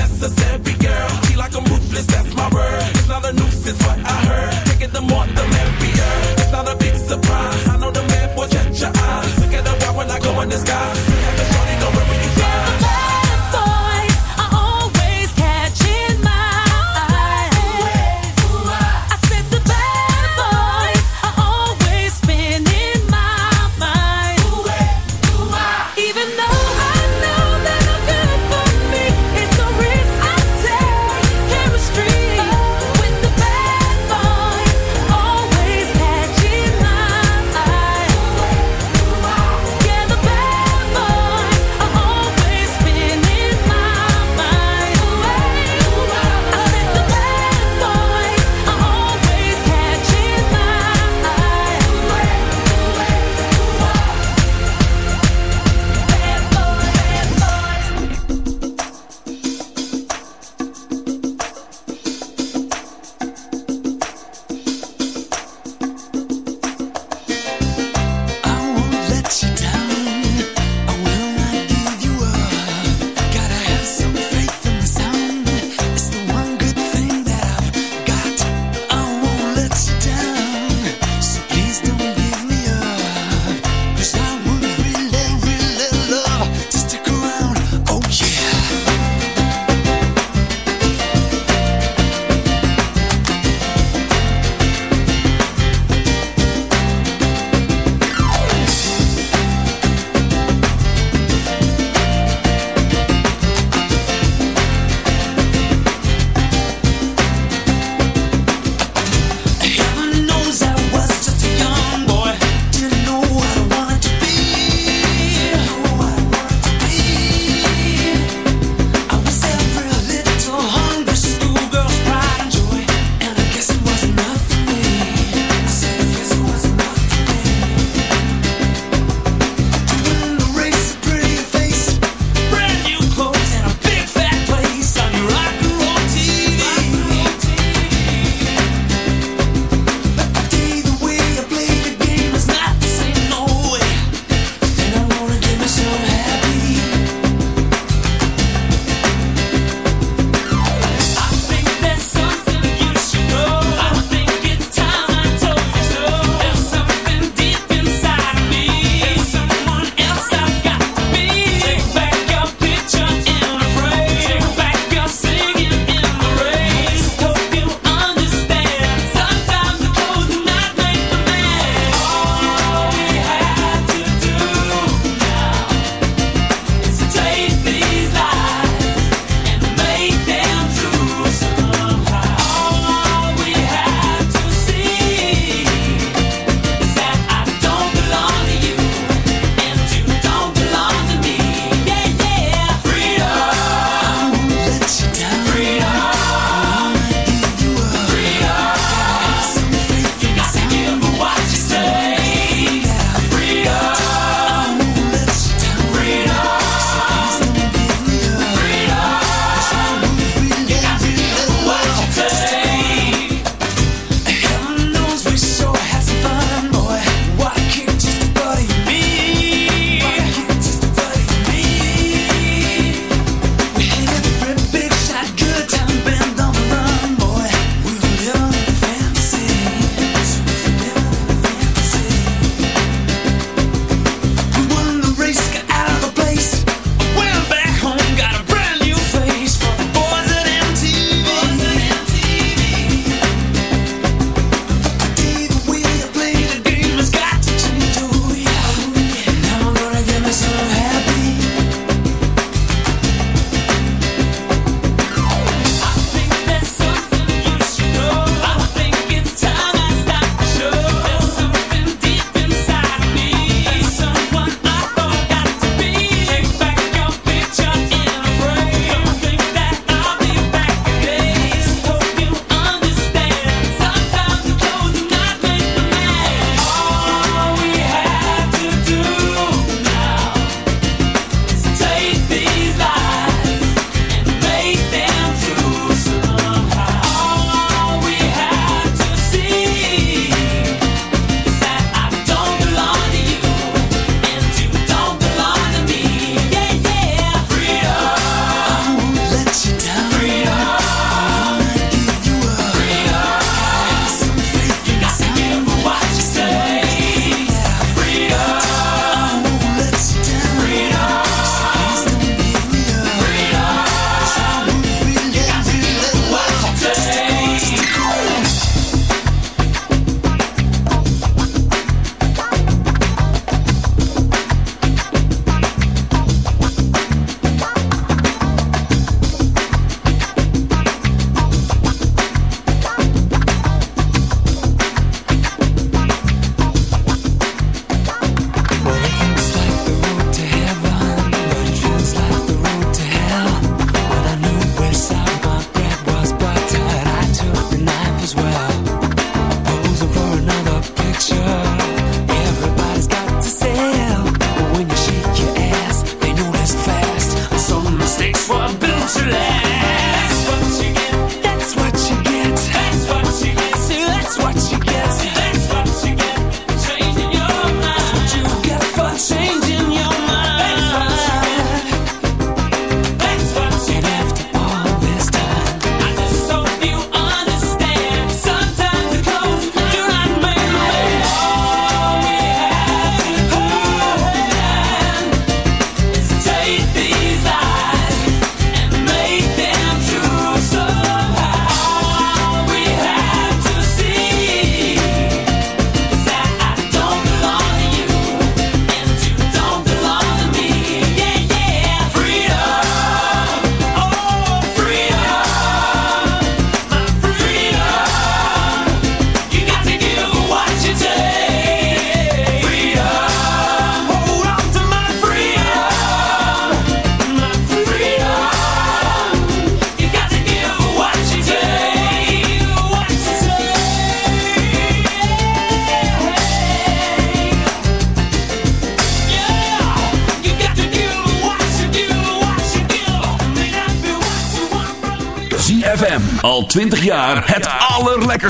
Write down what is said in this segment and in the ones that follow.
necessary.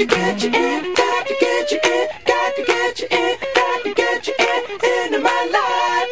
in, got to get you in, got to get you in, got to get you in, into my life.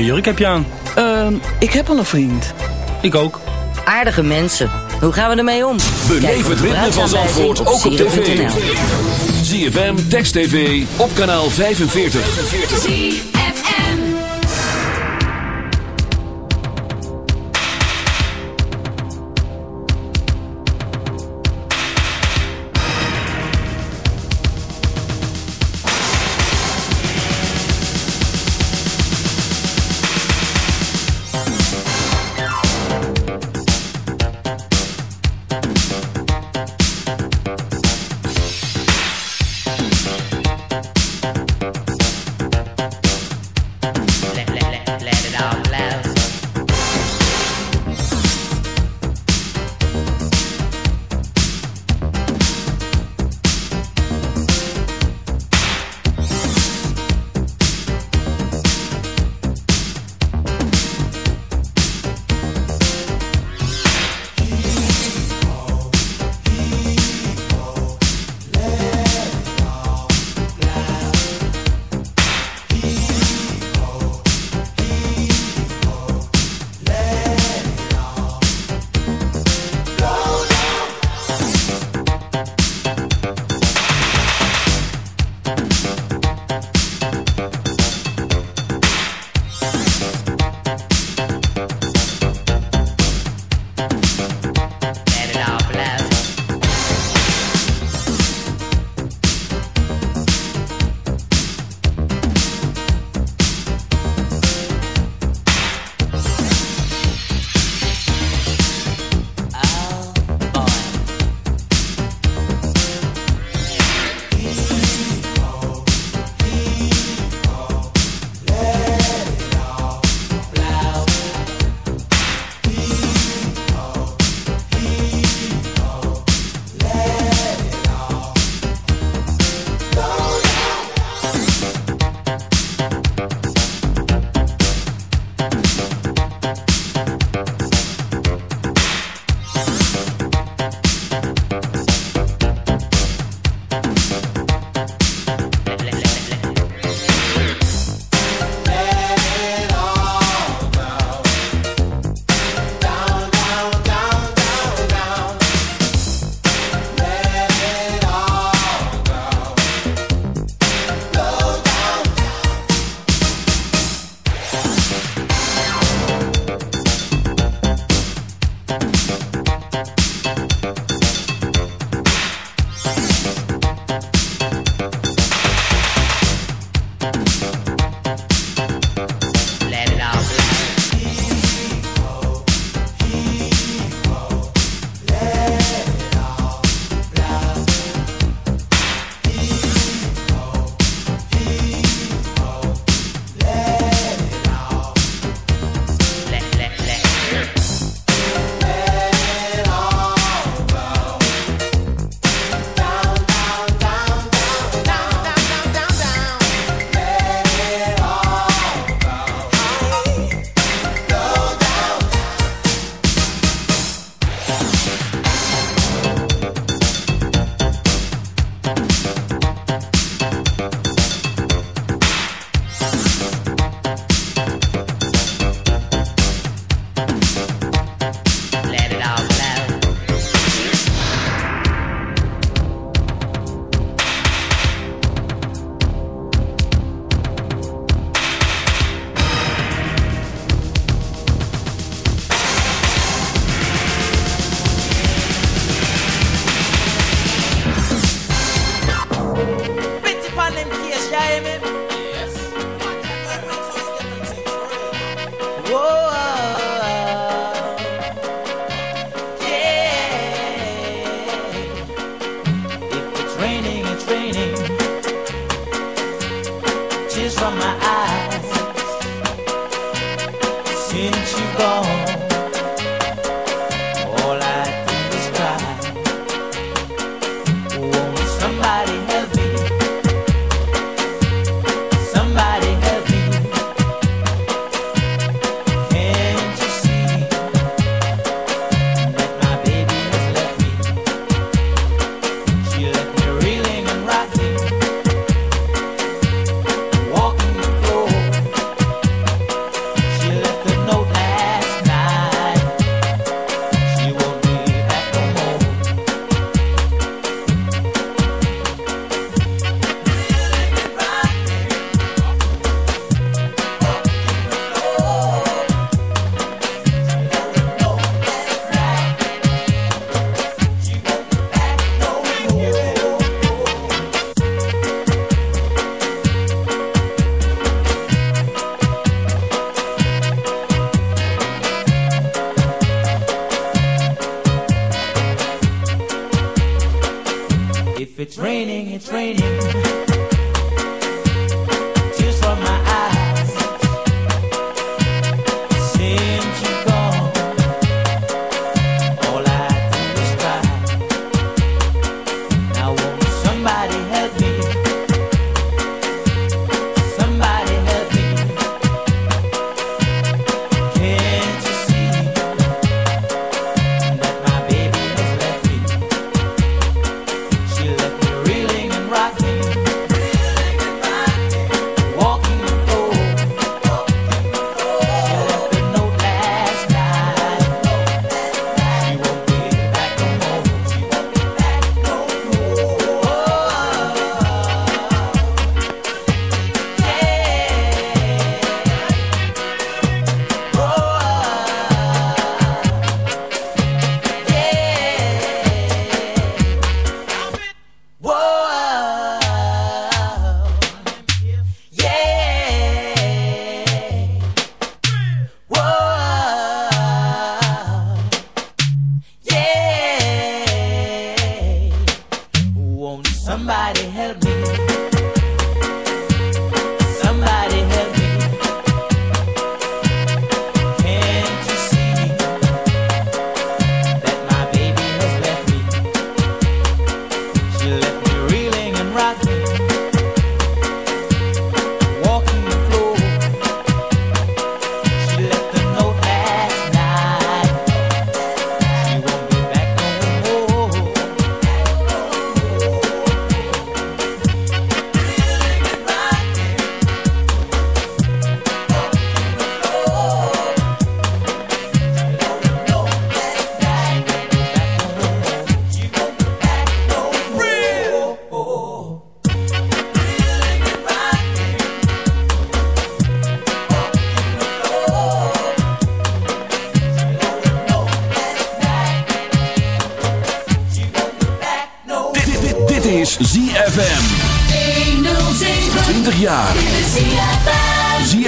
mooie jurk heb je aan. Ehm, ik heb al een vriend. Ik ook. Aardige mensen. Hoe gaan we ermee om? Beleef het ritme van Zalvoort ook op tv. ZFM, Text TV, op kanaal 45.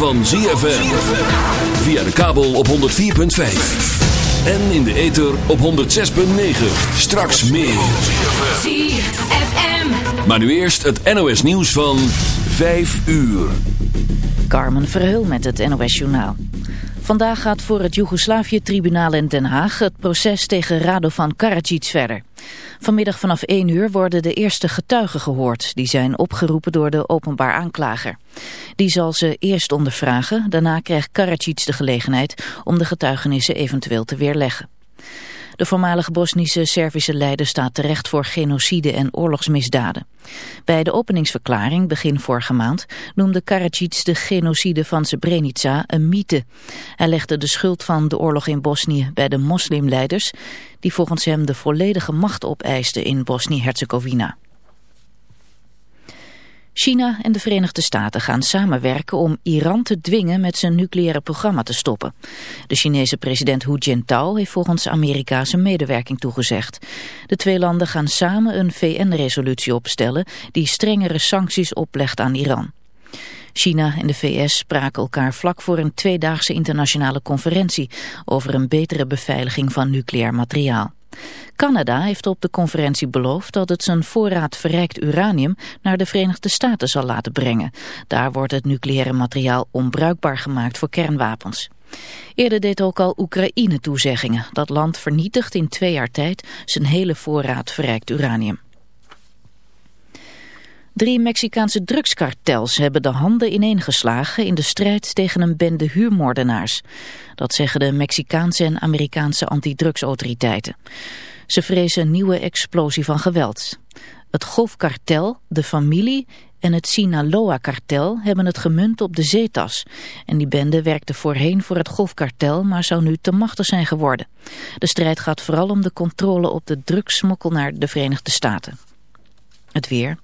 Van ZFM. Via de kabel op 104.5. En in de ether op 106.9. Straks meer. ZFM. Maar nu eerst het NOS nieuws van 5 uur. Carmen Verheul met het NOS Journaal. Vandaag gaat voor het Joegoslavië-tribunaal in Den Haag het proces tegen Radovan Karadzic verder. Vanmiddag vanaf 1 uur worden de eerste getuigen gehoord. Die zijn opgeroepen door de openbaar aanklager. Die zal ze eerst ondervragen. Daarna krijgt Karadzic de gelegenheid om de getuigenissen eventueel te weerleggen. De voormalige Bosnische Servische leider staat terecht voor genocide en oorlogsmisdaden. Bij de openingsverklaring begin vorige maand noemde Karadzic de genocide van Srebrenica een mythe. Hij legde de schuld van de oorlog in Bosnië bij de moslimleiders die volgens hem de volledige macht opeisten in Bosnië-Herzegovina. China en de Verenigde Staten gaan samenwerken om Iran te dwingen met zijn nucleaire programma te stoppen. De Chinese president Hu Jintao heeft volgens Amerika zijn medewerking toegezegd. De twee landen gaan samen een VN-resolutie opstellen die strengere sancties oplegt aan Iran. China en de VS spraken elkaar vlak voor een tweedaagse internationale conferentie over een betere beveiliging van nucleair materiaal. Canada heeft op de conferentie beloofd dat het zijn voorraad verrijkt uranium naar de Verenigde Staten zal laten brengen. Daar wordt het nucleaire materiaal onbruikbaar gemaakt voor kernwapens. Eerder deed ook al Oekraïne toezeggingen. Dat land vernietigt in twee jaar tijd zijn hele voorraad verrijkt uranium. Drie Mexicaanse drugskartels hebben de handen ineengeslagen in de strijd tegen een bende huurmoordenaars. Dat zeggen de Mexicaanse en Amerikaanse antidrugsautoriteiten. Ze vrezen een nieuwe explosie van geweld. Het golfkartel, de familie en het Sinaloa-kartel hebben het gemunt op de zeetas. En die bende werkte voorheen voor het golfkartel, maar zou nu te machtig zijn geworden. De strijd gaat vooral om de controle op de drugssmokkel naar de Verenigde Staten. Het weer.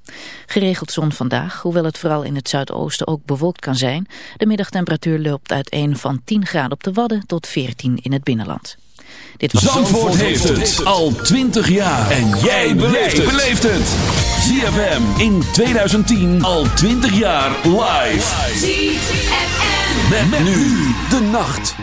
Geregeld zon vandaag, hoewel het vooral in het zuidoosten ook bewolkt kan zijn. De middagtemperatuur loopt uiteen van 10 graden op de Wadden tot 14 in het binnenland. Dit was Zandvoort heeft het al 20 jaar. En jij beleeft het. ZFM in 2010 al 20 jaar live. ZFM. Met, met nu de nacht.